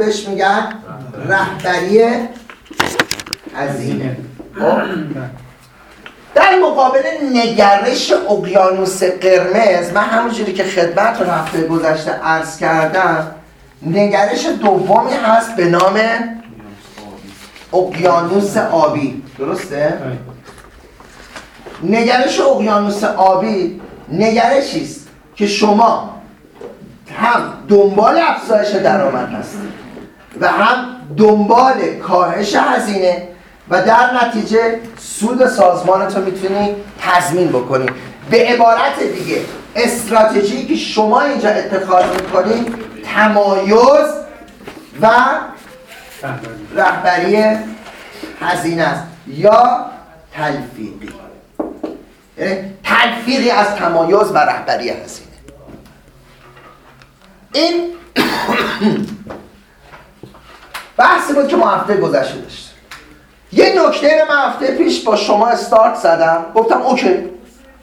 بهش میگن رهبری هزینه خب؟ در مقابل نگرش اقیانوس قرمز من همونجوری که خدمت رو هفته گذشته عرض کردم نگرش دومی هست به نام اقیانوس آبی درسته؟ نگرش اقیانوس آبی نگرشی است که شما هم دنبال افزایش درآمد هستید و هم دنبال کاهش هزینه و در نتیجه سود سازمانت رو می‌تونی تضمین بکنی. به عبارت دیگه استراتژی که شما اینجا اتخاذ می‌کنید تمایز و رهبری هزینه است یا تلفیقی. یعنی تلفیقی از تمایز و رهبری هزینه. این بحثی بود که ما هفته گذشته داشتیم. یه نکته رو من هفته پیش با شما استارت زدم گفتم okay.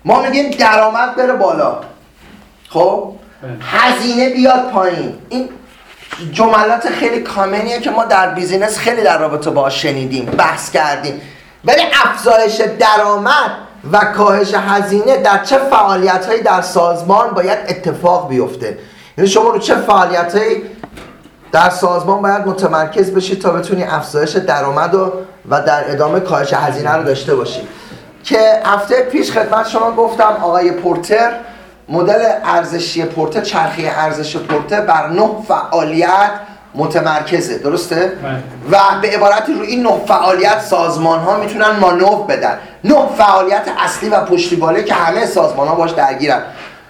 ما میگیم درآمد بره بالا. خب؟ هزینه بیاد پایین. این جملات خیلی common یه که ما در business خیلی در رابطه با شنیدیم بحث کردیم. ولی افزایش درآمد و کاهش هزینه در چه فعالیت هایی در سازمان باید اتفاق بیفته؟ یعنی شما رو چه فعالیت هایی در سازمان باید متمرکز بشید تا بتونی افزایش درآمد و و در ادامه کاهش هزینه رو داشته باشید که هفته پیش خدمت شما گفتم آقای پورتر مدل ارزشی پورتر چرخه ارزش پورتر بر نه فعالیت متمرکزه. درسته؟ و به عبارتی روی این نه فعالیت سازمان ها می‌تونن مانور بدن. نه فعالیت اصلی و پشتیبانی که همه سازمان ها باش درگیرن.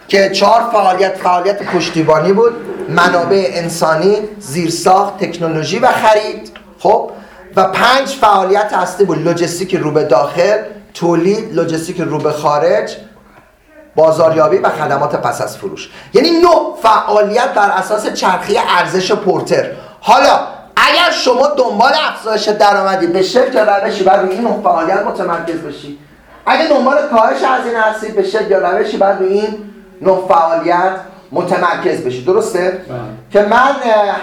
که چهار فعالیت فعالیت پشتیبانی بود منابع انسانی زیرساخت تکنولوژی و خرید. خب؟ و پنج فعالیت اصلی بود لوجستیک رو به داخل تولید لوجستیک رو به خارج بازاریابی و خدمات پس از فروش. یعنی نه فعالیت بر اساس چرخی ارزش پورتر. حالا اگر شما دنبال افزایش درآمدی به شکل روشی بر روی این فعالیت متمرکز بشی. اگه دنبال کاهش هزینه هستید به شکل روشی بر روی این نه فعالیت متمرکز بشی درسته؟ که من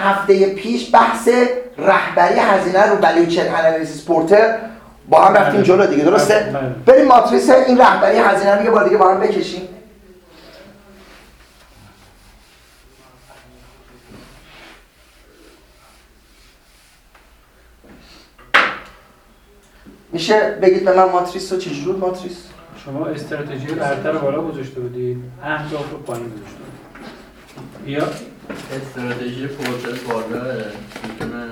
هفته پیش بحث رهبری هزینه رو ولیو چین انالیسیس پورتر با هم رفتیم جلو دیگه درسته؟ بریم ماتریس این رهبری هزینه رو یه بار دیگه با هم بکشیم میشه بگید به من ماتریس رو چجور ماتریس؟ شما استراتژی برتر بالا گذاشته بودید اهداف رو پایین گذاشته بودید یا استراتژی پورتر بالا می‌تونه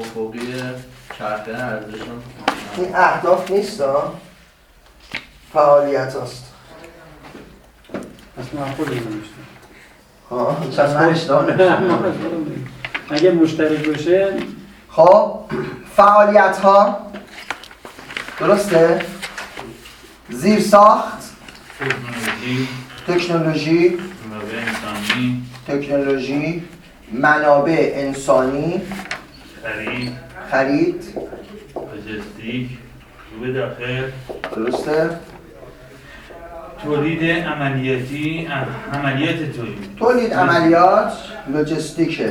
افقی چرخه ارزش این اهداف نیست ها فعالیت هست پس من خود نمیشتم ها چند من. اگه مشترک باشه خب فعالیت ها درسته؟ زیر ساخت؟ تکنولوژی. تکنولوژی. منابع انسانی. خرید. خرید. لوجستیک. داخل. درسته. تولید عملیاتی. عملیات تولید. تولید عملیات لوجستیک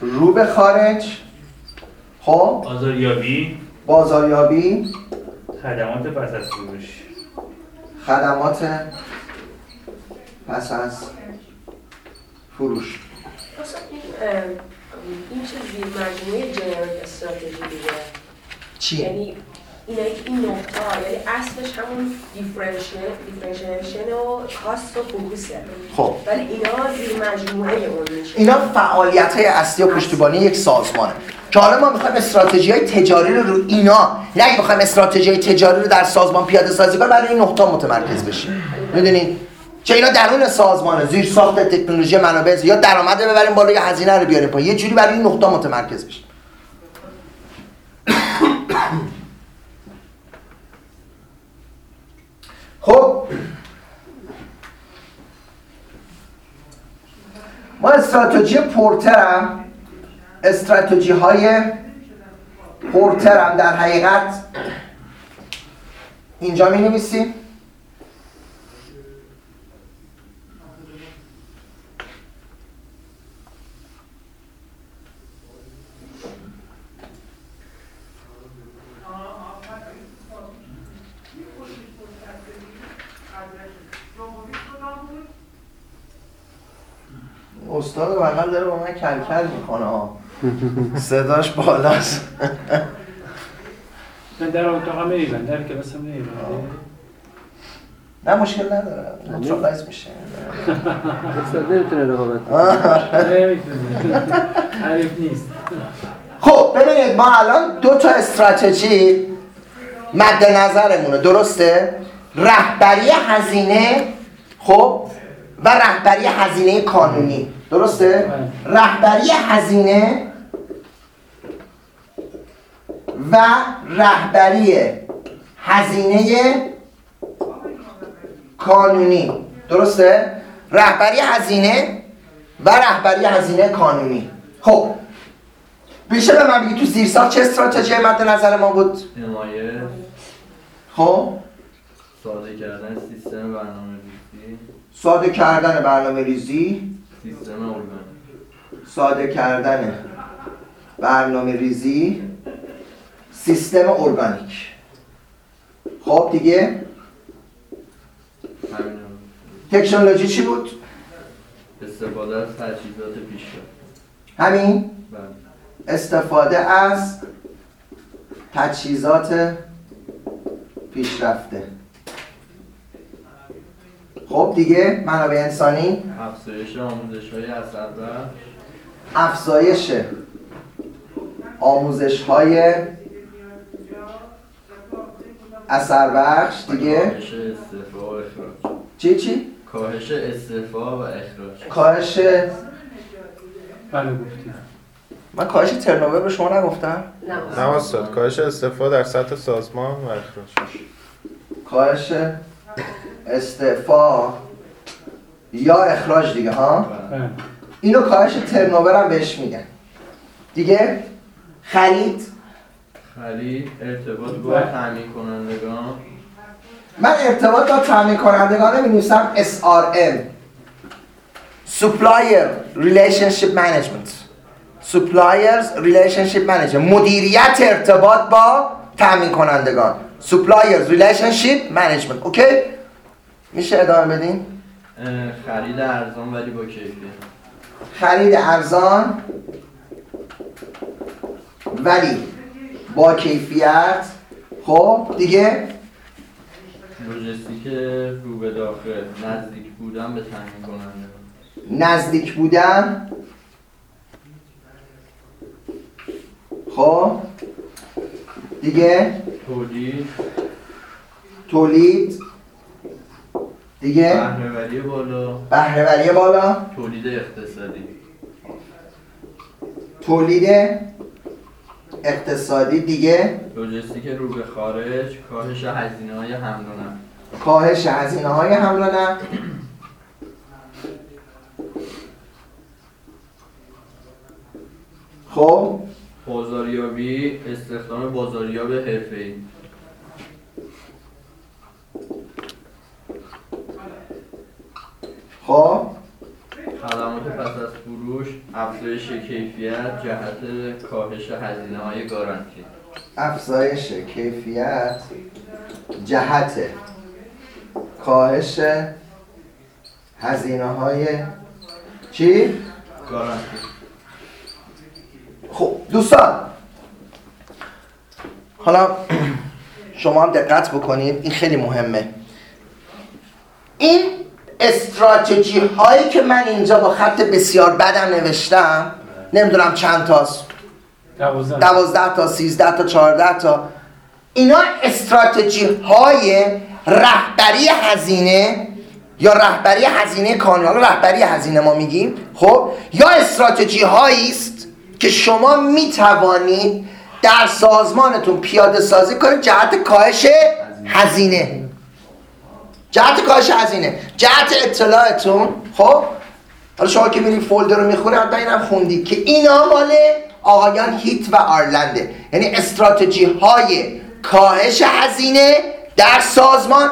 رو به خارج. خب. بازاریابی. بازاریابی. خدمات پس از فروش. خدمات پس از فروش. اصلا این این چه زیر مجموعه جنریک استراتژی دیگه چی؟ یعنی که این نقطه ها یعنی اصلش همون دیفرنشیشن و کاست و فوکوسه خب. ولی اینا زیر مجموعه اون میشه. اینا فعالیت های اصلی و پشتیبانی یک سازمانه. که حالا ما می‌خوایم استراتژی های تجاری رو رو اینا نه اگه بخوایم استراتژی تجاری رو در سازمان پیاده سازی کنیم برای این نقطه متمرکز بشیم. می‌دونین چه اینا درون سازمانه زیر ساخت تکنولوژی منابع یا درآمد ببریم بالا یا هزینه رو بیاریم پایین. یه جوری برای این نقطه متمرکز بشیم. خب. ما استراتژی پورترم استراتژی های پورتر هم در حقیقت اینجا می نویسیم استاد واقعا داره با من کلکل می‌کنه. ها صداش بالاست. من در اتاقم نمیبند در کلاس هم نه مشکل نداره. نوترالایز میشه. استاد نمی‌تونه رقابت. نمی‌تونه. حریف نیست. خب ببینید ما الان دو تا استراتژی مد نظرمونه درسته؟ رهبری هزینه خب و رهبری هزینه کانونی درسته؟ رهبری هزینه و رهبری هزینه کانونی. درسته؟ رهبری هزینه و رهبری هزینه کانونی. خب. میشه به من بگی تو زیرساخت چه استراتژی مد نظر ما بود؟ حمایت. خب. ساده کردن سیستم برنامه ریزی. ساده کردن برنامه ریزی. سیستم ارگانیک ساده کردن برنامه ریزی. سیستم ارگانیک. خب دیگه. تکنولوژی چی بود؟ استفاده از تجهیزات پیشرفته همین؟ بله. استفاده از تجهیزات پیشرفته. خب دیگه؟ منابع انسانی؟ افزایش آموزش های اثر افزایش آموزش های اثر بخش دیگه؟ کاهش استعفا و اخراج. چی چی؟ کاهش استعفا و اخراج. کاهش بله گفتیم. من کاهش ترنوور به شما نگفتم؟ نه. نه استاد کاهش استفاده در سطح سازمان و اخراج. کاهش استعفا یا اخراج دیگه ها. بله. اینو کاهش ترنوور هم بهش میگن. دیگه خرید خرید ارتباط با بله. تامین کنندگان من ارتباط با تامین کنندگان می نویسم SRM Supplier Relationship Management. Suppliers Relationship Management. مدیریت ارتباط با تامین کنندگان Suppliers Relationship Management. اوکی؟ میشه ادامه بدین؟ خرید ارزان ولی با کیفیت. خرید ارزان ولی. با کیفیت. خب دیگه؟ لوجستیک رو به داخل نزدیک بودن به تامین کنندگان نزدیک بودن. خب دیگه؟ تولید. تولید. دیگه؟ بهرهوری بالا. بهرهوری بالا. تولید اقتصادی. تولید اقتصادی دیگه؟ لوجستیک رو به خارج کاهش هزینه های حمل و نقل کاهش هزینه های حمل و نقل خب. بازاریابی استخدام بازاریاب حرفه‌ای. خب. خدمات پس از فروش افزایش کیفیت جهت کاهش هزینه های گارانتی. افزایش کیفیت جهت کاهش هزینه های چی؟ گارانتی. خب دوستان. حالا شما هم دقت بکنید این خیلی مهمه. این استراتژی هایی که من اینجا با خط بسیار بدم نوشتم نمی‌دونم چند تاست. دوازده. تا سیزده تا چهارده تا. اینا استراتژی های رهبری هزینه یا رهبری هزینه کانون. حالا رهبری هزینه ما میگیم خب؟ یا استراتژی هایی است که شما می‌توانید در سازمانتون پیاده سازی کنید جهت کاهش هزینه. جهت کاهش هزینه. جهت اطلاعتون خب؟ حالا شما که میری فولدر رو می‌خونی حتما اینم خوندی که اینا مال آقایان هیت و آرلنده. یعنی استراتژی های کاهش هزینه در سازمان.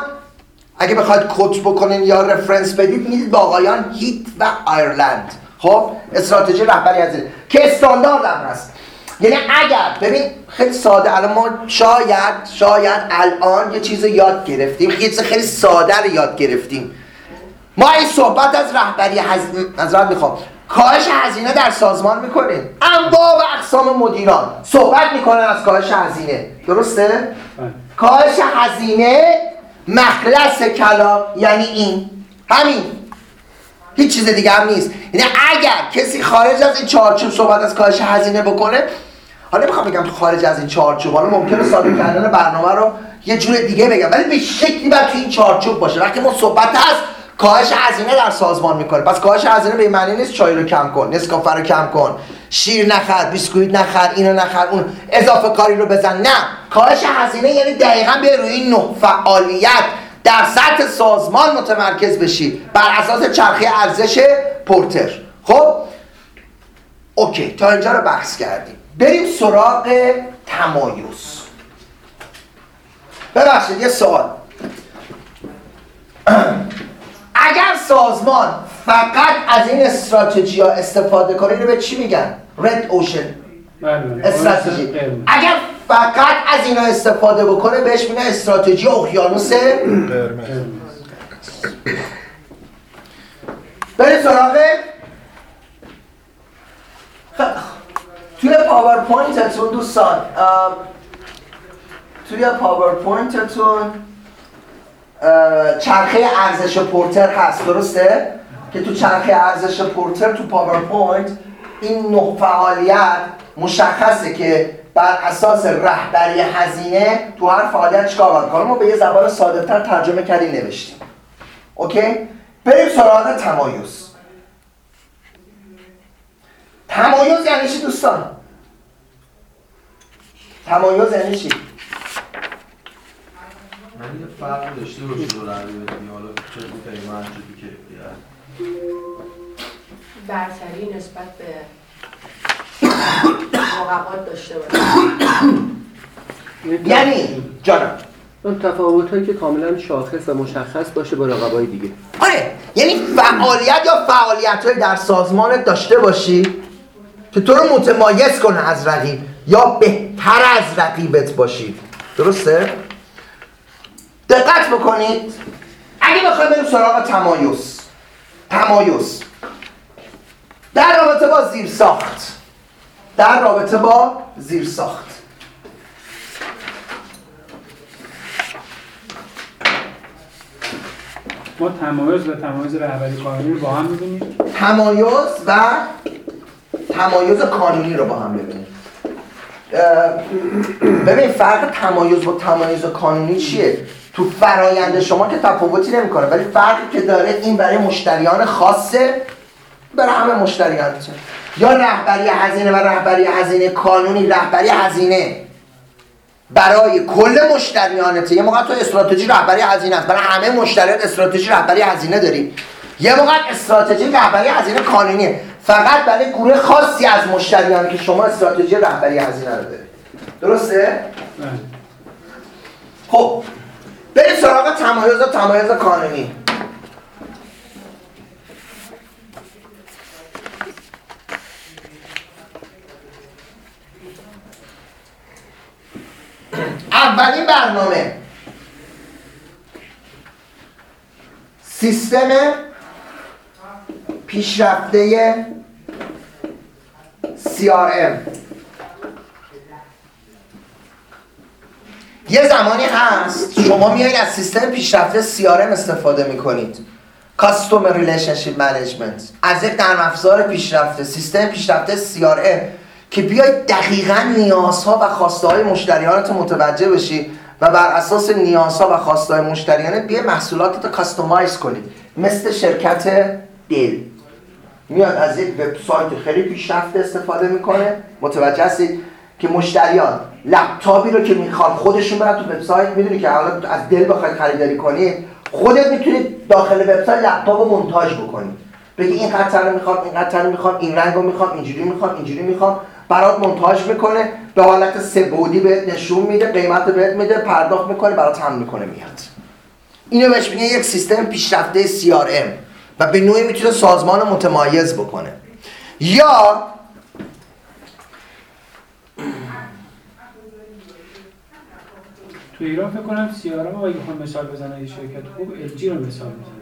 اگه بخواید کوت بکنین یا رفرنس بدید می‌دید با آقایان هیت و آیرلند خب؟ استراتژی رهبری هزینه. که استاندارد هم هست. یعنی اگر ببین خیلی ساده الان ما شاید شاید الان یه چیز یاد گرفتیم یه چیز خیلی ساده رو یاد گرفتیم. ما این صحبت از رهبری هزینه نظرت می‌خوام. کاهش هزینه در سازمان می‌کنید انواع و اقسام مدیران صحبت می‌کنن از کاهش هزینه. درسته؟ بله. کاهش هزینه مخلص کلام یعنی این. همین. هیچ چیز دیگه هم نیست. یعنی اگر کسی خارج از این چارچوب صحبت از کاهش هزینه بکنه حالا نمی‌خوام بگم خارج از این چارچوب حالا ممکنه ساده کردن برنامه رو یه جور دیگه بگم ولی به شکلی تو این چارچوب باشه. وقتی ما صحبت هست کاهش هزینه در سازمان می‌کنه. پس کاهش هزینه به معنی نیست چای رو کم کن نسکافه رو کم کن شیر نخر بیسکویت نخر اینو نخر اون اضافه کاری رو بزن. نه کاهش هزینه یعنی دقیقا به روی نه فعالیت در سطح سازمان متمرکز بشی بر اساس چرخه ارزش پورتر. خب؟ اوکی تا اینجا رو بحث کردیم. بریم سراغ تمایز. ببخشید یه سوال. اگر سازمان فقط از این استراتژی ها استفاده کنه اینو به چی میگن؟ رد اوشن بله. بله استراتژی. قرمز. اگر فقط از اینا استفاده بکنه بهش میگن استراتژی اقیانوس قرمز. بریم سراغ خب، توی پاورپوینتتون دوستان توی پاورپوینتتون چرخه ارزش پورتر هست درسته؟ که تو چرخه ارزش پورتر تو پاورپوینت این نه فعالیت مشخصه که بر اساس رهبری هزینه تو هر فعالیت چیکار باید کنه ما به یه زبان ساده تر ترجمه کردیم نوشتیم اوکی؟ بریم سراغ تمایز تمایز یعنی چی دوستان؟ تمایز یعنی چی؟ من یه فرق داشته باشه دور عربی حالا چه تو پیمان چه کیفیت برتری نسبت به رقبات داشته باشه. یعنی جانم. اون تفاوت هایی که کاملا شاخص و مشخص باشه با رقبای دیگه. آره یعنی فعالیت یا فعالیت در سازمانت داشته باشی که تو رو متمایز کنه از رقیب. یا بهتر از رقیبت باشی درسته؟ دقت بکنید. اگه بخوایم بریم سراغ تمایز. تمایز. در رابطه با زیر ساخت در رابطه با زیر ساخت ما تمایز و تمایز رهبری قانونی رو با هم می‌بینیم. تمایز و تمایز کانونی رو با هم ببینیم ببین فرق تمایز با تمایز کانونی چیه؟ تو فرایند شما که تفاوتی نمی‌کنه ولی فرقی که داره این برای مشتریان خاصه برای همه مشتریانته یا رهبری هزینه و رهبری هزینه کانونی رهبری هزینه. برای کل مشتریانته. یه موقع تو استراتژی رهبری هزینه است. برای همه مشتریات استراتژی رهبری هزینه داری. یه موقع استراتژی رهبری هزینه قانونیه فقط برای گروه خاصی از مشتریان که شما استراتژی رهبری هزینه رو دارید. درسته؟ بله. خب بریم سراغ تمایز و تمایز قانونی اولین برنامه. سیستم پیشرفته CRM یه زمانی هست شما میایید از سیستم پیشرفته CRM استفاده می‌کنید. Customer Relationship Management. از یک نرم افزار پیشرفته سیستم پیشرفته CRM که بیاید دقیقا نیازها و خواسته های مشتریانت متوجه بشی و بر اساس نیازها و خواسته های مشتریانت بیای محصولاتت رو کاستومایز کنید. مثل شرکت دل. میاد از یک وبسایت خیلی پیشرفته استفاده می‌کنه. متوجه هستید که مشتریان لپتاپی رو که می‌خوان خودشون برن تو وبسایت می‌دونی که حالا از دل بخواید خریداری کنید خودت می‌تونید داخل وبسایت لپتاپ رو مونتاژ بکنید بگی این قطعه رو می‌خوام این قطعه رو می‌خوام این رنگ رو می‌خوام اینجوری می‌خوام اینجوری می‌خوام. برات مونتاژ می‌کنه به حالت سه بعدی بهت نشون میده قیمت بهت میده پرداخت می‌کنه برات هم می‌کنه میاد. اینو بهش میگن یک سیستم پیشرفته CRM و به نوعی می‌تونه سازمان رو متمایز بکنه. یا تو ایران فکر کنم سیارم اگه بخوام مثال بزنم یه شرکت خوب LG رو مثال می‌زنم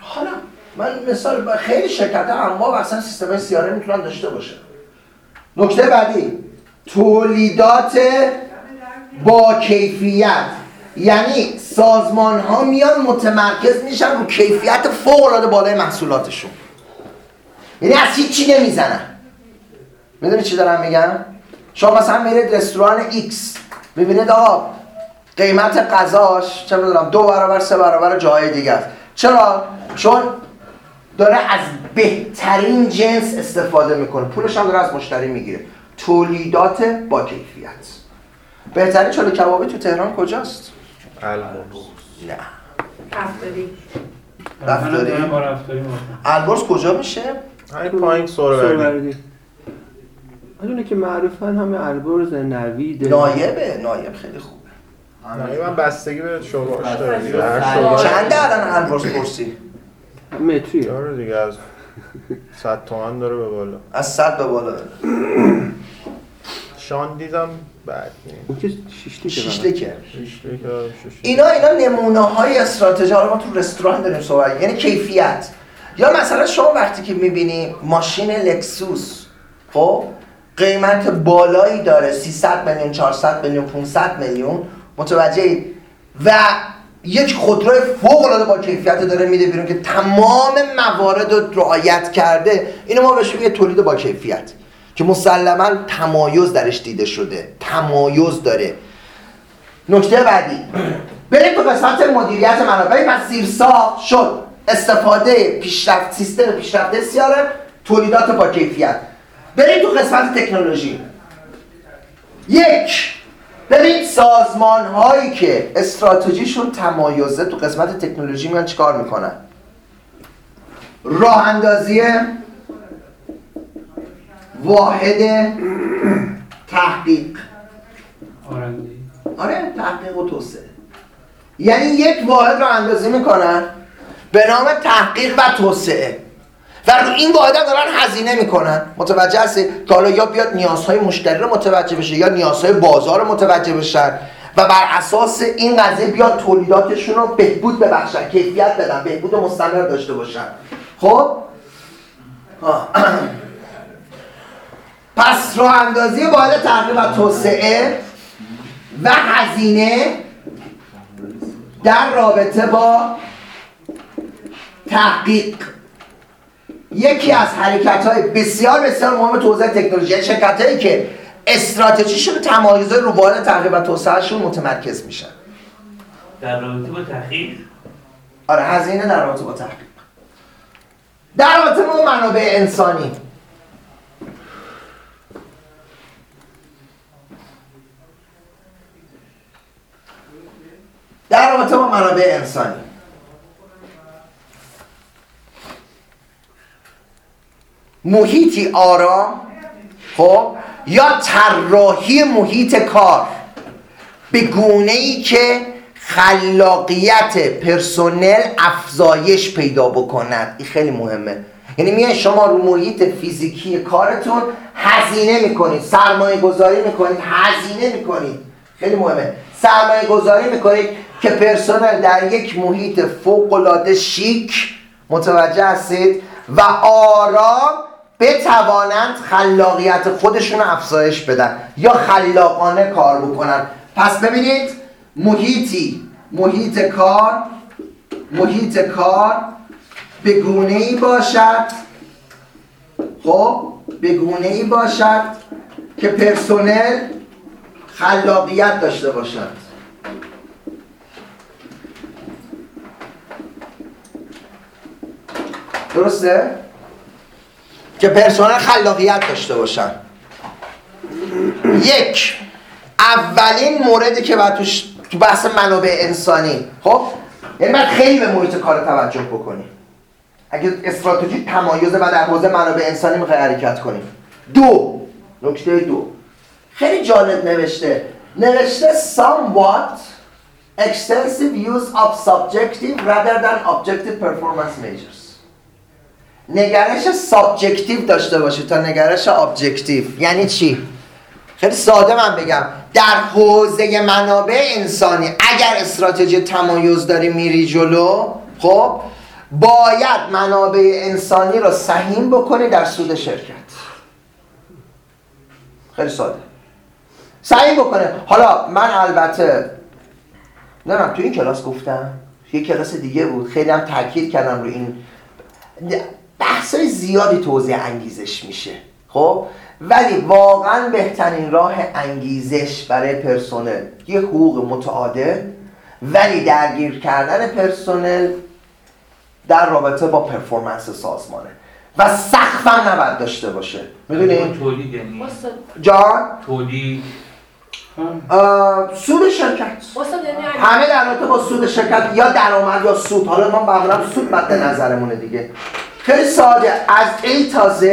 حالا من مثال خیلی شرکت اما و اصلا سیستم سیاره می‌تونن داشته باشه. نکته بعدی تولیدات با کیفیت. یعنی سازمان ها میان متمرکز میشن رو کیفیت فوق العاده بالای محصولاتشون. یعنی از هیچ چی نمی‌زنن. می‌دونی چی دارم میگم؟ شما مثلا میرید رستوران X می‌بینید آقا قیمت غذاش چه می‌دونم دو برابر سه برابر جای دیگه است. چرا؟ چون داره از بهترین جنس استفاده می‌کنه. پولش هم داره از مشتری می‌گیره. تولیدات با کیفیت. بهترین چاله کبابی تو تهران کجاست؟ البرز. نه. رفتاری. رفتاری؟ البرز کجا میشه؟ همین پایین سوروردی اونه که معروفن همه البرز نوید. نایبه. نایب خیلی خوبه. نه من بستگی به شعباش داره چنده الان البرز پرسی متری داره دیگه از 100 تومن داره به بالا. از صد به بالا. شاندیزم بعد. اون که شیشته که شیشته شیشته. اینا اینا نمونه های استراتژی ما تو رستوران داریم صحبت یعنی کیفیت. یا مثلا شما وقتی که می‌بینی ماشین لکسوس خب قیمت بالایی داره 300 میلیون 400 میلیون 500 میلیون متوجه و یک خودروی فوق العاده با کیفیت داره میده بیرون که تمام موارد رو رعایت کرده. اینو ما بهش میگه تولید با کیفیت. که مسلما تمایز درش دیده شده. تمایز داره. نکته بعدی. بریم تو قسمت مدیریت منابع. پس زیرساخت شد. استفاده پیشرفت سیستم پیشرفته سیاره تولیدات با کیفیت. بریم تو قسمت تکنولوژی. یک. ببین سازمان هایی که استراتژیشون تمایزه تو قسمت تکنولوژی میان چیکار می‌کنن؟ راه اندازی واحد تحقیق. آره تحقیق و توسعه. یعنی یک واحد رو اندازه می‌کنن به نام تحقیق و توسعه. و رو این واحد هم دارن هزینه می‌کنن. متوجه هستی؟ که حالا یا بیاد نیازهای مشتری رو متوجه بشه یا نیازهای بازار رو متوجه بشن. و بر اساس این قضیه بیاد تولیداتشون رو بهبود ببخشن کیفیت بدن بهبود مستمر داشته باشن. خب. پس راه اندازی واحد تحقیق و توسعه و هزینه در رابطه با تحقیق. یکی از حرکت های بسیار بسیار مهم تو حوزه تکنولوژی یعنی شرکت هایی که استراتژیشون تمایز رو واحد تحقیق و توسعهشون متمرکز میشن. در رابطه با تحقیق؟ آره هزینه در رابطه با تحقیق. در رابطه با منابع انسانی. در رابطه با منابع انسانی. محیطی آرام خب یا طراحی محیط کار به گونه ای که خلاقیت پرسنل افزایش پیدا بکند. این خیلی مهمه. یعنی میای شما رو محیط فیزیکی کارتون هزینه می‌کنید سرمایه گذاری می‌کنید هزینه می‌کنید. خیلی مهمه. سرمایه گذاری می‌کنید که پرسنل در یک محیط فوق العاده شیک متوجه هستید و آرام بتوانند خلاقیت خودشون افزایش بدن یا خلاقانه کار بکنن. پس ببینید محیطی محیط کار محیط کار به گونه ای باشد. خب به گونه ای باشد که پرسنل خلاقیت داشته باشد. درسته؟ که پرسنل خلاقیت داشته باشن. یک اولین موردی که باید توش تو بحث منابع انسانی. خب؟ یعنی باید خیلی به محیط کار توجه بکنی اگه استراتژی تمایزه و در حوزه منابع انسانی می‌خوای حرکت کنیم دو نکته دو. خیلی جالب نوشته. نوشته somewhat extensive use of subjective rather than objective performance measures. نگرش subjective داشته باشه تا نگرش objective یعنی چی؟ خیلی ساده من بگم. در حوزه منابع انسانی اگر استراتژی تمایز داری میری جلو خب باید منابع انسانی رو سهیم بکنی در سود شرکت. خیلی ساده. سعی بکنه. حالا من البته نمی‌دونم تو این کلاس گفتم. یه کلاس دیگه بود. خیلی هم تاکید کردم رو این بحثای زیادی توضیح انگیزش میشه. خب؟ ولی واقعا بهترین راه انگیزش برای پرسنل یه حقوق متعادل. ولی درگیر کردن پرسنل در رابطه با پرفورمنس سازمانه. و سقف هم نباید داشته باشه. می‌دونی؟ تولید یعنی جان؟ تولید. سود شرکت. یعنی همه در رابطه با سود شرکت یا درآمد یا سود. حالا ما معمولا سود مد نظرمونه دیگه. خیلی ساده. از A تا Z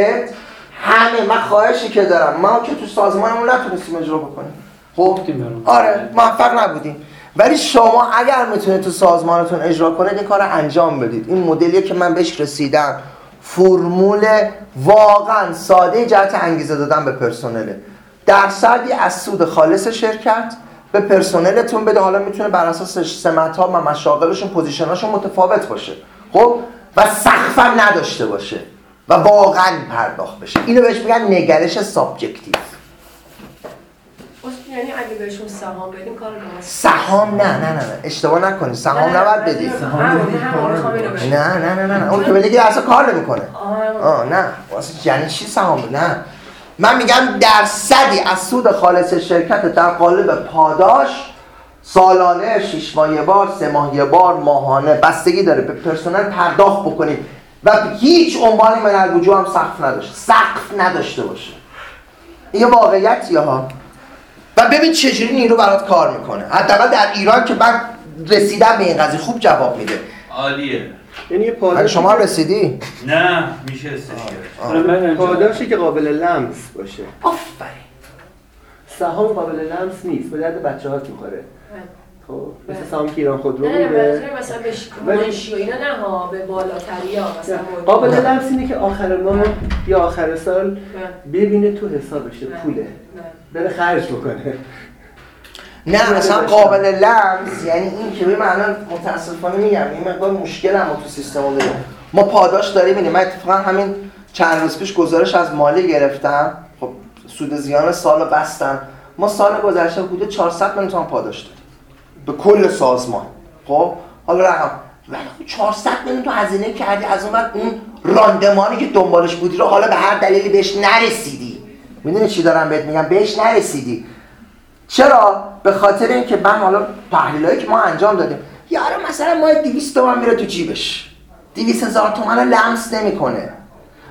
همه. من خواهشی که دارم. ما که تو سازمانمون نتونستیم اجرا بکنیم. خب. آره. موفق نبودیم. ولی شما اگر می‌تونید تو سازمانتون اجرا کنید این کار انجام بدید. این مدلیه که من بهش رسیدم. فرمول واقعا ساده جهت انگیزه دادن به پرسنله. درصدی از سود خالص شرکت به پرسنلتون بده حالا می‌تونه بر اساس سمت ها و مشاغلشون پوزیشناشون متفاوت باشه خب و سقفم نداشته باشه و واقعا پرداخت بشه اینو بهش میگن نگرش subjective یعنی اگه بهشون سهام بدیم کار سهام نه نه نه نه اشتباه نکنی سهام نباید بدی. نه نه نه نه اون که بده که اصلا کار نمی‌کنه آه، نه واسه یعنی چی سهام؟ نه من میگم درصدی از سود خالص شرکت در قالب پاداش سالانه شش ماه یه بار سه ماه یه بار ماهانه بستگی داره. به پرسنل پرداخت بکنید. و هیچ عنوانی من الوجو هم سقف نداشته. سقف نداشته باشه. این یه واقعیتیه ها. و ببین چجوری نیرو برات کار می‌کنه. حداقل در ایران که من رسیدم به این قضیه خوب جواب میده. عالیه. یعنی پاداش شما هم رسیدی؟ نه میشه استش کرد من امتحان- پاداشی که قابل لمس باشه. آفرین. سهام قابل لمس نیست. به درد بچه هات می‌خوره خب مثل بله. سهام که ایران خودرو نه نه میده مثلا به و اینا نه ها به بالاتری ها مثلا قابل لمس اینه که آخر ماه یا آخر سال نه، ببینه تو حسابشه پوله. بره خرج بکنه. نه اصلا قابل لمس یعنی این که من الان متاسفانه میگم این مقدار مشکل هم تو سیستم داریم ما پاداش داریم اینه من اتفاقا همین چند روز پیش گزارش از مالی گرفتم. خب سود زیان سال رو بستم. ما سال گذشته حدود 400 میلیون تومان پاداش داریم. به کل سازمان. خب حالا رقم. ولی خب 400 میلیون تو هزینه کردی از اون وقت اون راندمانی که دنبالش بودی رو حالا به هر دلیلی بهش نرسیدی. می‌دونی چی دارم بهت میگم؟ بهش نرسیدی. چرا؟ به خاطر اینکه من حالا تحلیلایی که ما انجام دادیم. یارو مثلا ما 200 تومن میره تو جیبش. 200 هزار تومن رو لمس نمی‌کنه.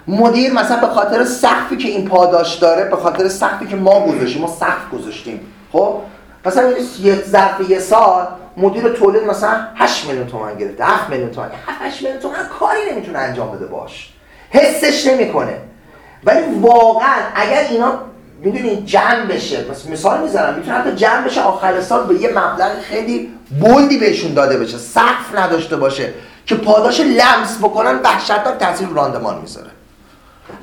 مدیر مثلا به خاطر سقفی که این پاداش داره به خاطر سقفی که ما گذاشتیم ما سقف گذاشتیم. خب؟ مثلا یه ظرف یه سال مدیر تولید مثلا 8 میلیون تومن گرفته 7 میلیون تومن. 7 8 میلیون تومن کاری نمی‌تونه انجام بده باش. حسش نمی‌کنه. ولی واقعا اگر اینا می‌دونی جمع بشه؟ مثال می‌زنم می‌تونه حتی جمع بشه آخر سال به یه مبلغ خیلی بولدی بهشون داده بشه سقف نداشته باشه که پاداش لمس بکنن وحشتناک تاثیر رو راندمان می‌ذاره.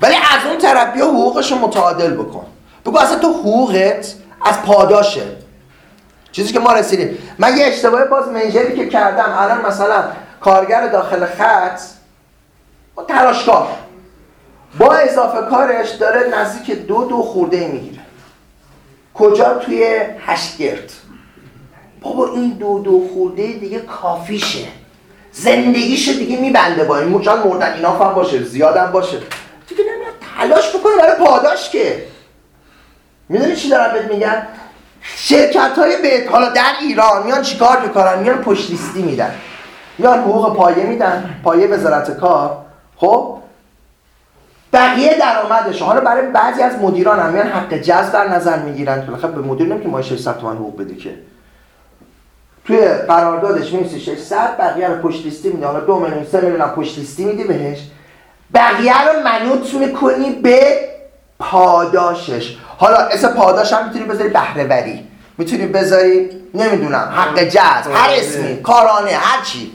ولی از اون طرف بیا حقوقش رو متعادل بکن. بگو اصلا تو حقوقت از پاداشه. چیزی که ما رسیدیم. من یه اشتباه باز منجری که کردم الان مثلا کارگر داخل خط تراشکار با اضافه کارش داره نزدیک دو دو خورده می‌گیره. کجا؟ توی هشتگرد بابا این دو دو خورده دیگه کافیشه. زندگیش دیگه میبنده با این مچان مردن اینا هم باشه زیادم باشه. دیگه نمیاد تلاش بکنه برای پاداش که. می‌دونی چی دارم بهت میگن شرکت های به حالا در ایران میان چیکار می‌کنن؟ میان پشت لیستی میدن. میان حقوق پایه میدن پایه وزارت کار. خب؟ بقیه درآمدش حالا برای بعضی از مدیران هم میان حق جذب در نظر می‌گیرن. که خب به مدیر نمیگه ما 600 تومن حقوق بده که. توی قراردادش می‌نویسی 600 بقیه رو پشت لیستی میده. حالا 2 میلیون 3 میلیون پشت لیستی میدی بهش. بقیه رو منوط می‌کنی به پاداشش. حالا اسم پاداش هم می‌تونی بذاری بهره وری می‌تونی بذاری نمی‌دونم حق جذب هر اسمی کارانه هر چی.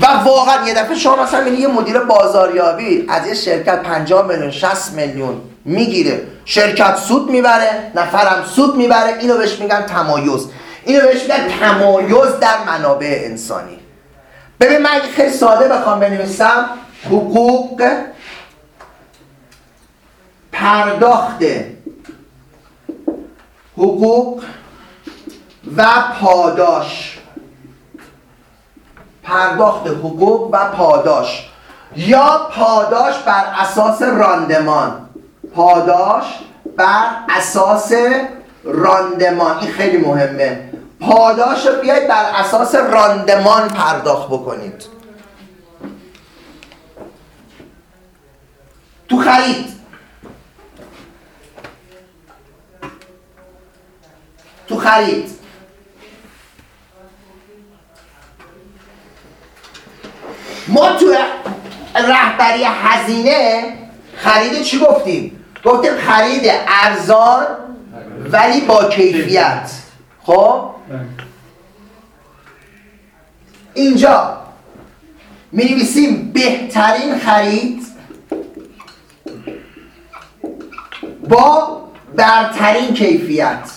و واقعا یه دفعه شما مثلا می‌بینی یه مدیر بازاریابی از یه شرکت 50 میلیون 60 میلیون می‌گیره. شرکت سود می‌بره نفرم سود می‌بره. اینو بهش میگن تمایز. اینو بهش میگن تمایز در منابع انسانی. ببین من خیلی ساده بخوام بنویسم حقوق پرداخت حقوق و پاداش. پرداخت حقوق و پاداش. یا پاداش بر اساس راندمان. پاداش بر اساس راندمان. این خیلی مهمه. پاداش رو بیاید بر اساس راندمان پرداخت بکنید. تو خرید. تو خرید. ما تو رهبری هزینه خرید چی گفتیم؟ گفتیم خرید ارزان ولی با کیفیت خب. اینجا می نویسیم بهترین خرید با برترین کیفیت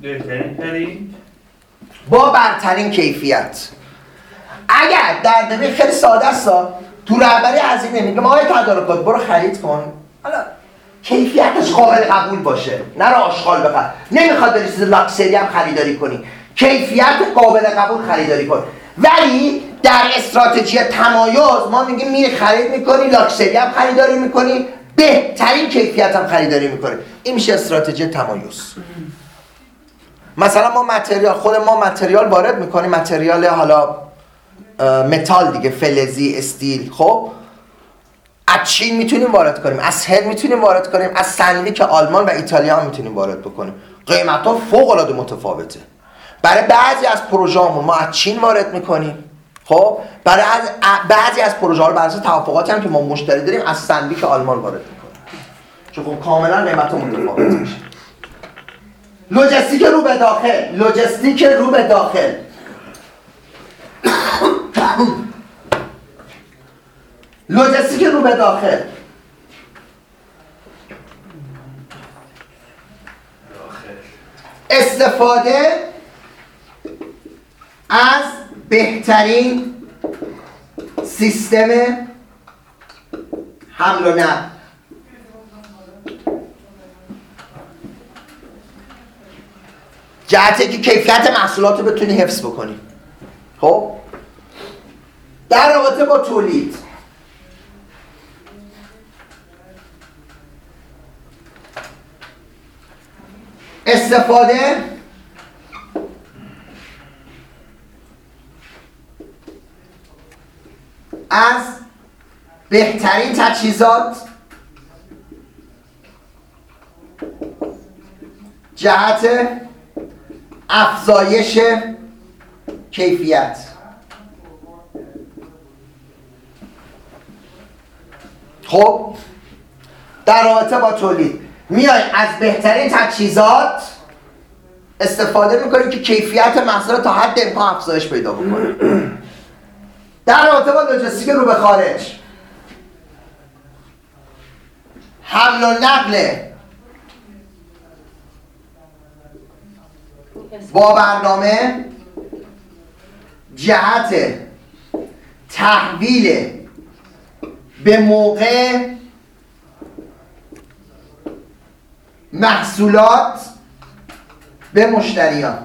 بهترین خرید با برترین کیفیت. اگر در ببین خیلی ساده است. تو رهبری هزینه میگه ما آقای تدارکات برو خرید کن. حالا کیفیتش قابل قبول باشه. نه رو آشغال بخر. نمی‌خواد بری چیز لاکسری هم خریداری کنی. کیفیت قابل قبول خریداری کن. ولی در استراتژی تمایز ما میگیم میری خرید می‌کنی لاکسری هم خریداری می‌کنی. بهترین کیفیت هم خریداری می‌کنی. این میشه استراتژی تمایز. مثلا ما material خود ما material وارد می‌کنیم material حالا متال دیگه فلزی استیل خب؟ از چین می‌تونیم وارد کنیم از هند می‌تونیم وارد کنیم از سنلیک آلمان و ایتالیا هم می‌تونیم وارد بکنیم. قیمت ها فوق العاده متفاوته. برای بعضی از پروژه ما از چین وارد می‌کنیم خب؟ برای از بعضی از پروژه ها رو بر توافقاتی هم که ما مشتری داریم از سنلیک آلمان وارد می‌کنیم چون خب کاملا قیمت متفاوت میشه. لوجستیک رو به داخل لوجستیک رو به داخل. لوجستیک رو به داخل. استفاده از بهترین سیستم حمل و نقل. جهته که کیفیت محصولات رو بتونی حفظ بکنی. خب؟ در رابطه با تولید. استفاده از بهترین تجهیزات جهت افزایش کیفیت. خب در رابطه با تولید میای از بهترین تجهیزات استفاده می‌کنی که کیفیت محصول تا حد امکان افزایش پیدا بکنه. در رابطه با لوجستیک رو به خارج. حمل و نقل با برنامه جهت تحویل به موقع محصولات به مشتریان؟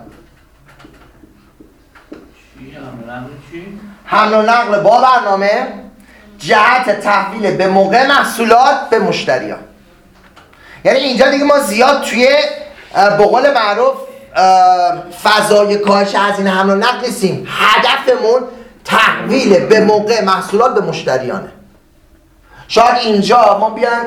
حمل و نقل با برنامه جهت تحویل به موقع محصولات به مشتریان یعنی اینجا دیگه ما زیاد توی به معروف فضای کاهش هزینه حمل و نقل نیستیم. هدفمون تحویل به موقع محصولات به مشتریانه. شاید اینجا ما بیان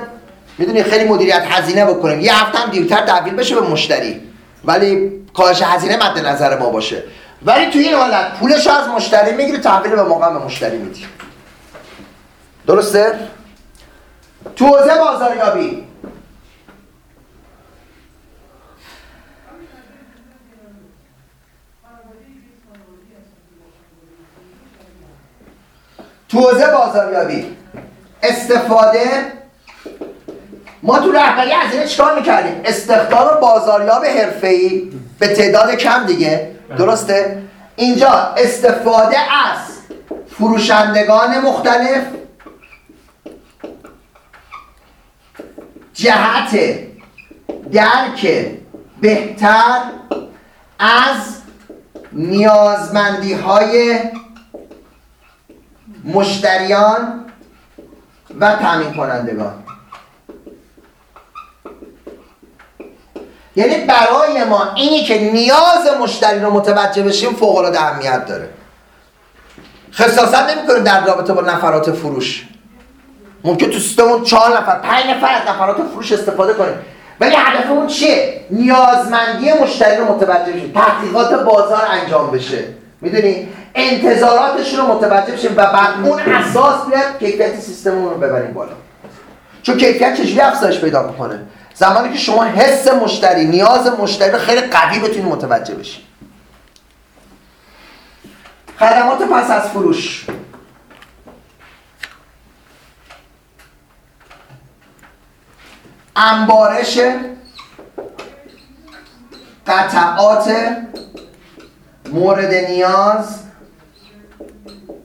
می‌دونی خیلی مدیریت هزینه بکنیم. یه هفته هم دیرتر تحویل بشه به مشتری. ولی کاهش هزینه مد نظر ما باشه. ولی توی این حالت پولش از مشتری می‌گیری تحویل به موقع به مشتری میدی. درسته؟ تو حوزه بازاریابی. تو حوزه بازاریابی. استفاده. ما تو رهبری هزینه چیکار می‌کردیم؟ استخدام بازاریاب حرفه‌ای به تعداد کم دیگه. درسته؟ اینجا استفاده از فروشندگان مختلف. جهت درک بهتر از نیازمندی های مشتریان و تامین کنندگان. یعنی برای ما اینی که نیاز مشتری رو متوجه بشیم فوق العاده اهمیت داره. خصاصت نمی‌کنیم در رابطه با نفرات فروش. ممکن تو سیستممون چهار نفر پنج نفر از نفرات فروش استفاده کنیم. ولی هدفمون چیه؟ نیازمندی مشتری رو متوجه بشیم. تحقیقات بازار انجام بشه. می‌دونی؟ انتظاراتش رو متوجه بشیم و بعد اون اساس بیاد کیفیت سیستممون رو ببریم بالا. چون کیفیت چجوری افزایش پیدا می‌کنه؟ زمانی که شما حس مشتری نیاز مشتری رو خیلی قوی بتونید متوجه بشید خدمات پس از فروش. انبارش قطعات مورد نیاز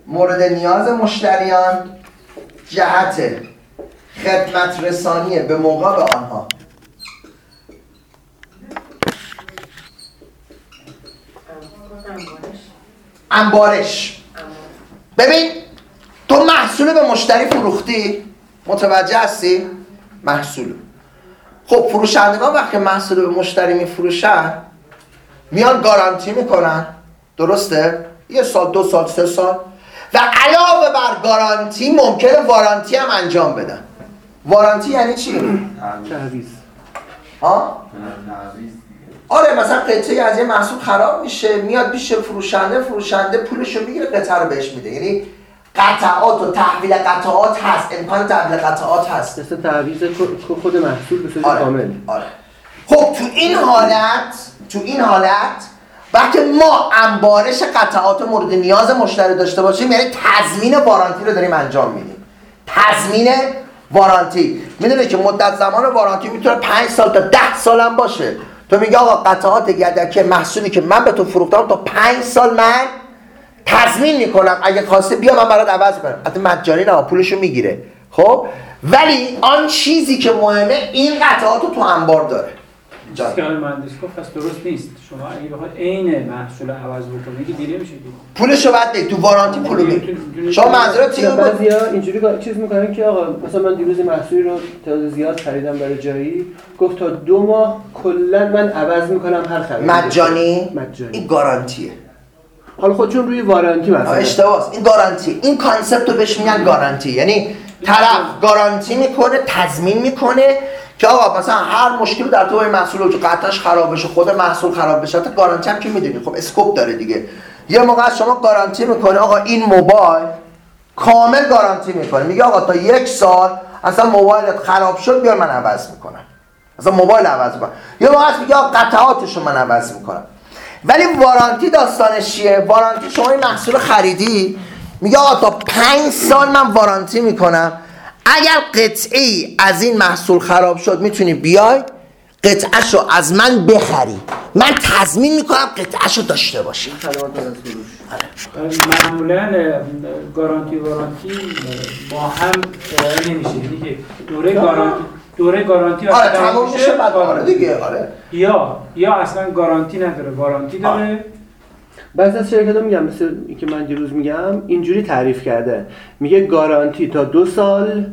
مورد نیاز مشتریان جهت خدمت رسانی به موقع به آنها. انبارش. ببین تو محصول به مشتری فروختی؟ متوجه هستی؟ محصول. خب فروشندگان وقتی محصول به مشتری میفروشن میان گارانتی می‌کنن. درسته؟ یه سال دو سال سه سال. و علاوه بر گارانتی ممکنه وارانتی هم انجام بدن. وارانتی یعنی چی؟ تعویض ها؟ آره مثلا قطعه از یه محصول خراب میشه میاد پیش فروشنده فروشنده پولشو می‌گیره قطعه رو بهش میده. یعنی قطعات و تحویل قطعات هست امکان تحویل قطعات هست. مثل تعویض خود محصول به آره. کامل. آره. خب تو این حالت تو این حالت وقتی ما انبارش قطعات مورد نیاز مشتری داشته باشیم یعنی تضمین وارانتی رو داریم انجام میدیم. تضمین وارانتی. می‌دونه که مدت زمان وارانتی می‌تونه 5 سال تا 10 سال هم باشه. تو میگه آقا قطعات یدکی محصولی که من به تو فروختم تا 5 سال من تضمین می‌کنم. اگه خواسته بیا من برات عوض کنم. حتی مجانی نه پولشو می‌گیره. خب؟ ولی آن چیزی که مهمه این قطعات رو تو انبار داره. جان. که مهندس گفت پس درست نیست. شما اگه بخواید عین محصول عوض بکنید که دیره میشه دیگه. پولشو بعد تو وارانتی پولو میگی شما منظورت چیه؟ بعضیا اینجوری چیز می‌کنن که آقا مثلا من دیروز محصولی رو تعداد زیاد خریدم برای جایی. گفت تا دو ماه کلا من عوض می‌کنم هر خرید مجانی؟ مجانی. این گارانتیه. حالا خود چون روی warranty مثلا. اشتباهه این گارانتی. این concept رو بهش میگن گارانتی. یعنی طرف گارانتی می‌کنه تضمین می‌کنه. که آقا مثلا هر مشکلی در تو محصول که قطعش خراب بشه خود محصول خراب بشه حتی گارانتی هم که می‌دونی. خب scope داره دیگه. یه موقع شما گارانتی می‌کنه. آقا این موبایل کامل گارانتی می‌کنه. میگه آقا تا یک سال اصلا موبایلت خراب شد بیا من عوض می‌کنم. اصلا موبایل عوض می‌کنم. یه موقع میگه آقا رو من عوض می‌کنم. ولی وارانتی داستانش چیه؟ وارانتی شما این محصول خریدی. میگه آقا تا پنج سال من وارانتی می‌کنم. اگر قطعه ای از این محصول خراب شد می‌تونی بیای قطعهش رو از من بخری. من تضمین می‌کنم قطعهش رو داشته باشی. فروش معمولا گارانتی وارانتی با هم نمیشه. یعنی دوره گارانتی دوره گارانتی آره تمام میشه بعد آره دیگه آره. یا یا اصلا گارانتی نداره warranty داره. بعضی از شرکت ها میگم مثل این که من دیروز میگم اینجوری تعریف کرده. میگه گارانتی تا دو سال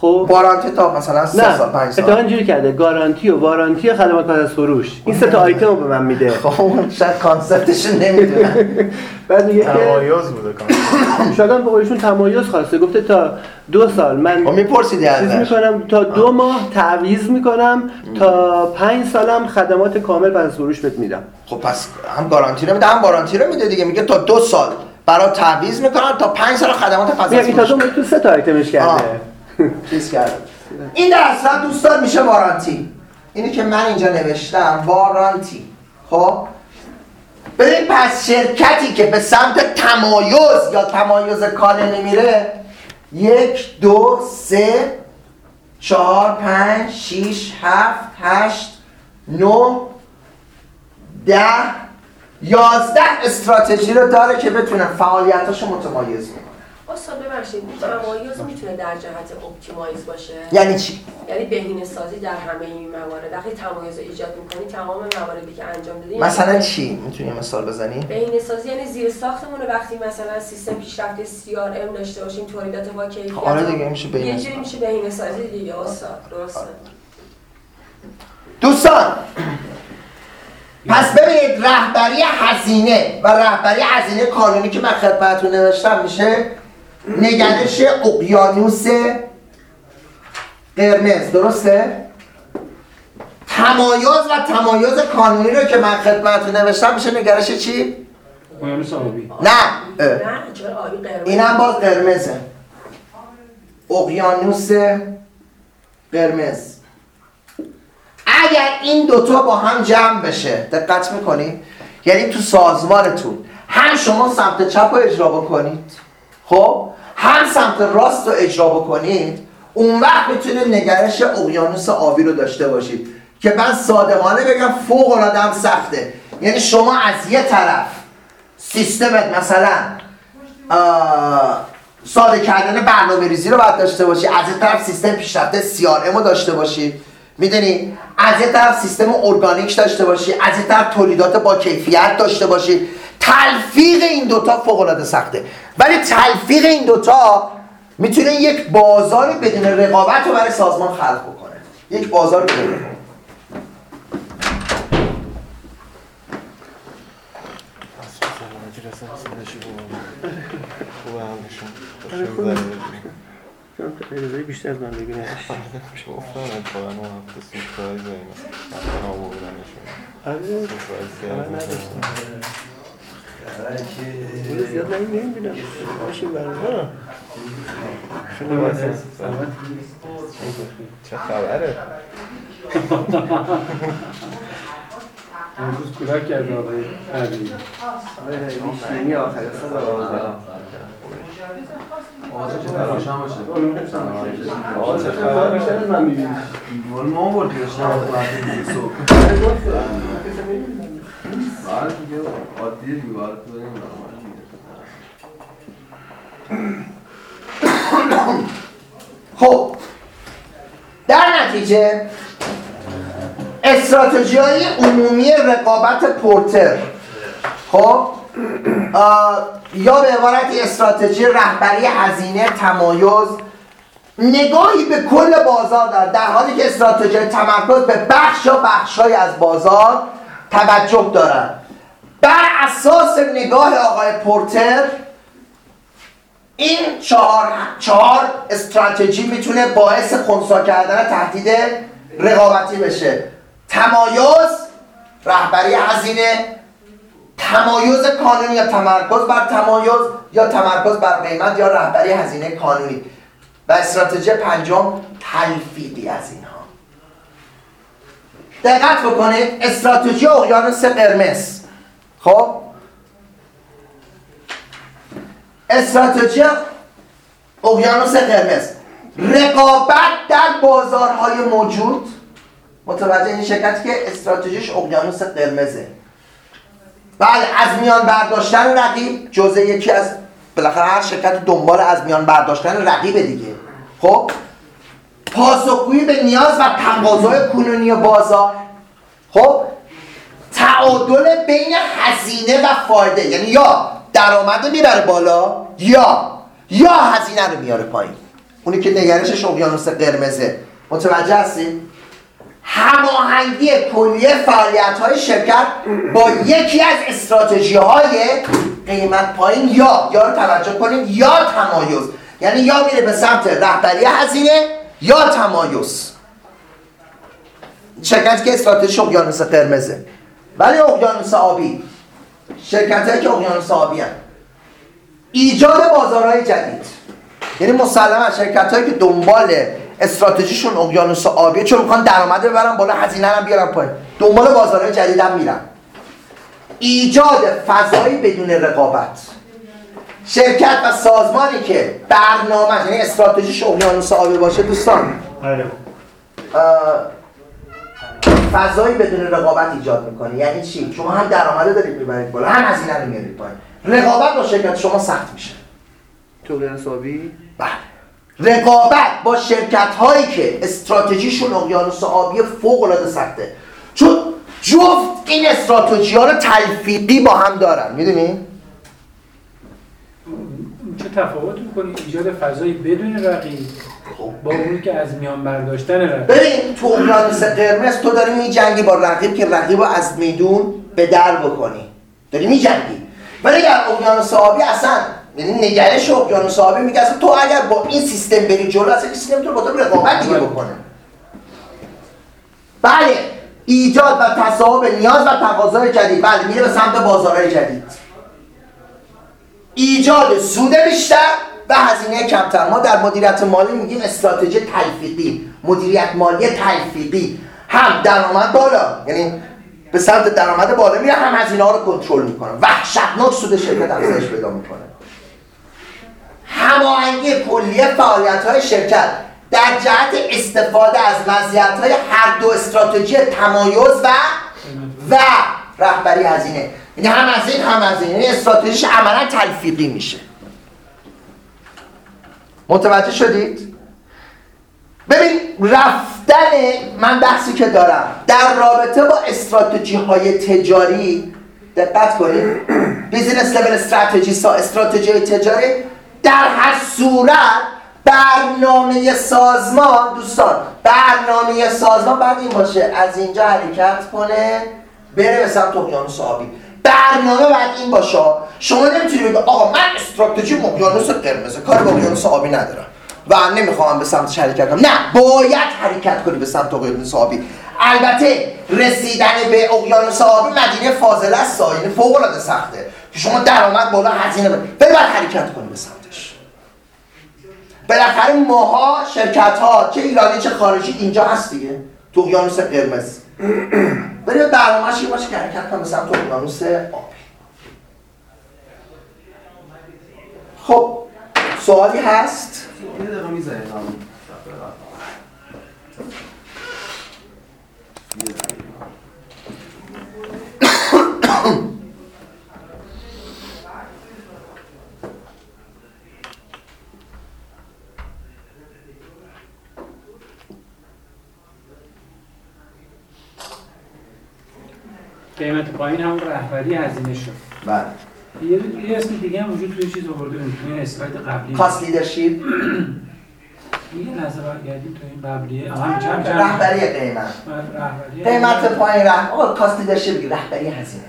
خب. warranty تا مثلا سه نه سال پنج اتفاقا سال اینجوری کرده. گارانتی و warranty و خدمات پس از فروش. این سه تا آیتم رو به من میده. خب شاید concept ش نمی‌دونم. بعد میگه که تمایز بوده کاملا شاید به قولشون تمایز خواسته. گفته تا دو سال. من خب میپرسیدی چیز ازش. می‌کنم؟ تا دو ماه تعویض می‌کنم. تا پنج سالم خدمات کامل پس از فروش بهت میدم. خب پس هم گارانتی رو میده هم وارانتی رو میده دیگه. میگه تا دو سال برای تعویض می‌کنن تا پنج سال خدمات از این تا فروش دو ماه تو سه تا آیتمش آه. کرده. چیز کرده این در اصلا دوستان میشه وارانتی. اینی که من اینجا نوشتم وارانتی. خب؟ ببین پس شرکتی که به سمت تمایز یا تمایز کاله نمیره یک دو سه چهار پنج شیش هفت هشت نه ده یازده استراتژی رو داره که بتونن فعالیتاشو متمایز کنه استاد ببخشید تمایز می‌تونه در جهت optimize باشه؟ یعنی چی؟ یعنی بهینه سازی در همه این موارد. وقتی تمایز رو ایجاد می‌کنی تمام مواردی که انجام دادی مثلا چی؟ می‌تونی مثال بزنی؟ بهینه سازی یعنی زیر ساختمون وقتی مثلا سیستم پیشرفته CRM داشته باشیم تولیدات با کیفیت آره دیگه میشه یه بین جوری میشه بهینه سازی دیگه. استاد درسته. دوستان! پس ببینید رهبری هزینه و رهبری هزینه قانونی که من خدمتتون نوشتم میشه؟ نگرش اقیانوس قرمز درسته؟ تمایز و تمایز قانونی رو که من خدمتتون نوشتم میشه نگرش چی؟ اقیانوس آبی نه. نه چرا آبی قرمز اینم باز قرمزه اقیانوس قرمز اگر این دوتا با هم جمع بشه دقت می‌کنید یعنی تو سازمانتون هم شما سمت چپ رو اجرا بکنید خب هم سمت راست رو اجرا بکنید اون وقت می‌تونید نگرش اقیانوس آبی رو داشته باشید. که من صادقانه بگم فوق العاده سخته. یعنی شما از یه طرف سیستمت مثلا ساده کردن برنامه ریزی رو باید داشته باشی از این طرف سیستم پیشرفته CRM رو داشته باشی می‌دونی؟ از یه طرف سیستم ارگانیک داشته باشی از یه طرف تولیدات با کیفیت داشته باشی. تلفیق این دوتا فوق العاده سخته. ولی تلفیق این دوتا می‌تونه یک بازار بدون رقابت رو برای سازمان خلق بکنه. یک بازار بدون رقابت. اجازه بیشتر از من آوردنشون آره. خبر اون زیاد نمی‌بینم باشیم برای چه خبره؟ امروز کودک کرده آقای علی بیشتینی آخر سال آقا چه می‌بینم خب در نتیجه استراتژی های عمومی رقابت پورتر. خب یا به عبارت استراتژی رهبری هزینه تمایز نگاهی به کل بازار دارد. در حالی که استراتژی تمرکز به بخش یا بخشای از بازار توجه دارد. بر اساس نگاه آقای پورتر این چهار, چهار استراتژی می‌تونه باعث خونسا کردن تهدید رقابتی بشه. تمایز رهبری هزینه تمایز قانونی یا تمرکز بر تمایز یا تمرکز بر قیمت یا رهبری هزینه قانونی و استراتژی پنجم تلفیقی از اینها. دقت بکنید استراتژی اقیانوس قرمز. خب؟ استراتژی اقیانوس قرمز. رقابت در بازارهای موجود. متوجه این شرکتی که استراتژیش اقیانوس قرمزه. بله از میان برداشتن رقیب جزء یکی از بالاخره هر شرکت دنبال از میان برداشتن رقیب دیگه. خب؟ پاسخگویی به نیاز و تقاضای کنونی بازار. خب؟ تعادل بین هزینه و فایده. یعنی یا درآمد رو می‌بره بالا یا یا هزینه رو میاره پایین. اونی که نگرشش اقیانوس قرمزه. متوجه هستید هماهنگی کلیه فعالیت های شرکت با یکی از استراتژی های قیمت پایین یا یا رو توجه کنید یا تمایز. یعنی یا میره به سمت رهبری هزینه یا تمایز. شرکتی که استراتژی اقیانوس قرمزه. ولی اقیانوس آبی شرکت هایی که اقیانوس آبی هن. ایجاد بازارهای جدید. یعنی مسلما شرکت هایی که دنبال استراتژیشون اقیانوس آبیه چون می‌خوان درآمد ببرن بالا هزینه هم بیارن پایین. دنبال بازارهای جدید هم میرن. ایجاد فضایی بدون رقابت. شرکت و سازمانی که برنامه یعنی استراتژیش اقیانوس آبی باشه دوستان. بله. فضایی بدون رقابت ایجاد می‌کنه یعنی چی؟ شما هم درآمد دارید می‌برید بالا هم هزینه رو میارید پایین. رقابت با شرکت شما سخت میشه. تو آبی بله. رقابت با شرکت هایی که استراتژیشون اقیانوس آبی فوق العاده سخته. چون جفت این استراتژی ها رو تلفیقی با هم دارن. می‌دونی؟ چه تفاوت می‌کنی؟ ایجاد فضایی بدون رقیب. با اونی که از میان برداشتن رقیب. ببین تو اقیانوس قرمز تو داری میجنگی با رقیب که رقیب رو از میدون به در بکنی. داری میجنگی. ولی در اقیانوس آبی اصلا یعنی نگرش اقیانوس آبی میگه اصلا تو اگر با این سیستم بری جلو اصلا کسی نمی‌تونه با تو رقابت دیگه بکنه. بله ایجاد و تصاحب نیاز و تقاضای جدید. بله میره به سمت بازارهای جدید. ایجاد سود بیشتر و هزینه کمتر. ما در مدیریت مالی میگیم استراتژی تلفیقی. مدیریت مالی تلفیقی. هم درآمد بالا. یعنی به سمت درآمد بالا میره هم هزینه ها رو کنترل می‌کنه. وحشتناک سود شرکت افزایش پیدا می‌کنه. هماهنگی کلی فعالیت های شرکت. در جهت استفاده از مزیت های هر دو استراتژی تمایز و و رهبری هزینه. یعنی هم از این هم از این. یعنی استراتژیش عملا تلفیقی میشه. متوجه شدید؟ ببین رفتن من بحثی که دارم در رابطه با استراتژی های تجاری دقت کنید بیزینس لول استراتژی سا استراتژی تجاری در هر صورت برنامه سازمان دوستان برنامه سازمان بعد این باشه از اینجا حرکت کنه بره به سمت اقیانوس آبی برنامه بعد این باشه. شما نمی‌تونی بگی آقا من استراتژی اقیانوس قرمز کار با اقیانوس آبی ندارم. و نمی‌خوام به سمت حرکت کنم نه باید حرکت کنی به سمت اقیانوس آبی. البته رسیدن به اقیانوس آبی مدینه فاضله است فوق العاده سخته. که شما درآمد بالا هزینه ولی باید حرکت کنی به سمتش. بالاخره ماها شرکت ها چه ایرانی چه خارجی اینجا هست دیگه. تو اقیانوس قرمز. بریم برنامه‌اش این باشه که حرکت کنم به سمت اقیانوس آبی. خب سوالی هست؟ قیمت پایین همون رهبری هزینه شد. بله. یه اسم دیگه هم وجود توی چیز آورده توی این اسلاید قبلی. cost leadership یه لحظه برگردیم تو این قبلیه. رهبری قیمت. رهبری قیمت پایین ره آقا cost leadership رهبری هزینه.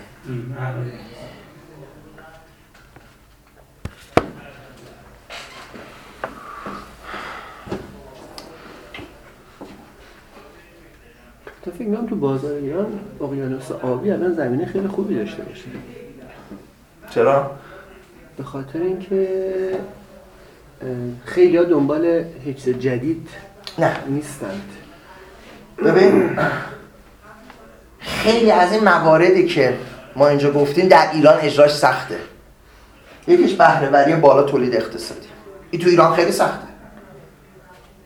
فکر می‌کنم تو بازار ایران اقیانوس آبی الان زمینه خیلی خوبی داشته باشه. چرا؟ به خاطر اینکه خیلی ها دنبال هیچ جدید نه. نیستند. ببین خیلی از این مواردی که ما اینجا گفتیم در ایران اجراش سخته. یکیش بهرهوری بالا تولید اقتصادی. این تو ایران خیلی سخته.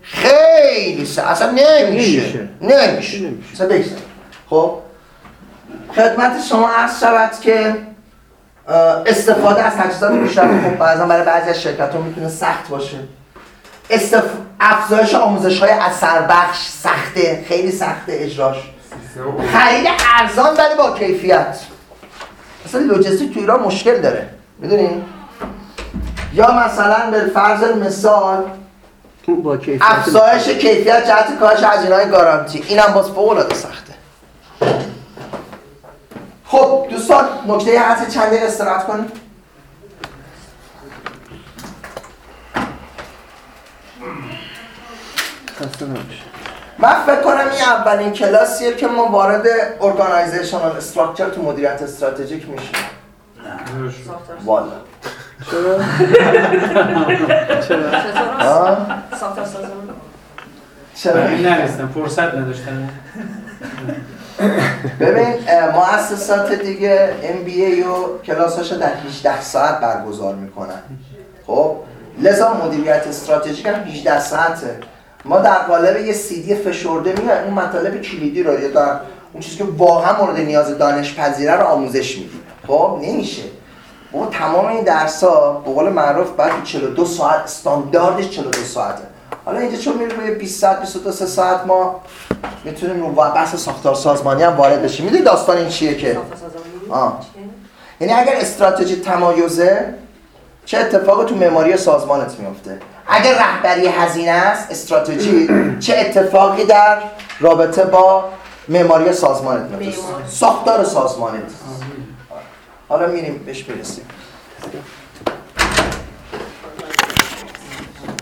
خیلی سخته اصلا نمیشه. نمیشه. نمیشه. نمیشه. اصلا بگذاریم. خب. خدمت شما عرض شود که استفاده از تجهیزات پیشرفته خب بعضا برای بعضی از شرکت ها می‌تونه سخت باشه. استف... افزایش آموزش های اثر بخش سخته. خیلی سخته اجراش. خرید ارزان ولی با کیفیت. اصلا لوجستیک تو ایران مشکل داره. می‌دونی؟ یا مثلا به فرض مثال با کیفیت افزایش کیفیت جهت کاهش هزینه های گارانتی. اینم باز فوق العاده سخته. خب دوستان نکته هست چند دقیقه استراحت کنیم؟ من فکر کنم این اولین کلاسیه که ما وارد ارگانایزیشنال استراکچر تو مدیریت استراتژیک میشیم. والا. چرا؟ چرا؟ ساختار سازمان چرا؟ نرسیدم فرصت نداشتم. ببین مؤسسات دیگه MBA و کلاساشو در 18 ساعت برگزار می‌کنن. خب؟ لذا مدیریت استراتژیک هم 18 ساعته. ما در قالب یه CD فشرده میایم اون مطالب کلیدی رو یا در اون چیزی که واقعا مورد نیاز دانش پذیره رو آموزش میدیم. خب؟ نمیشه. و تمام این درس ها به قول معروف بعد 42 ساعت استانداردش 42 ساعته. حالا اینجا چون میره روی 20 ساعت 22 سه ساعت ما می‌تونیم رو بحث ساختار سازمانی هم وارد بشیم. می‌دونی داستان این چیه که؟ آه. یعنی اگر استراتژی تمایزه چه اتفاقی تو معماری سازمانت میفته اگر رهبری هزینه است استراتژی چه اتفاقی در رابطه با معماری سازمانت میفته. ساختار سازمانت. حالا میریم بهش برسیم.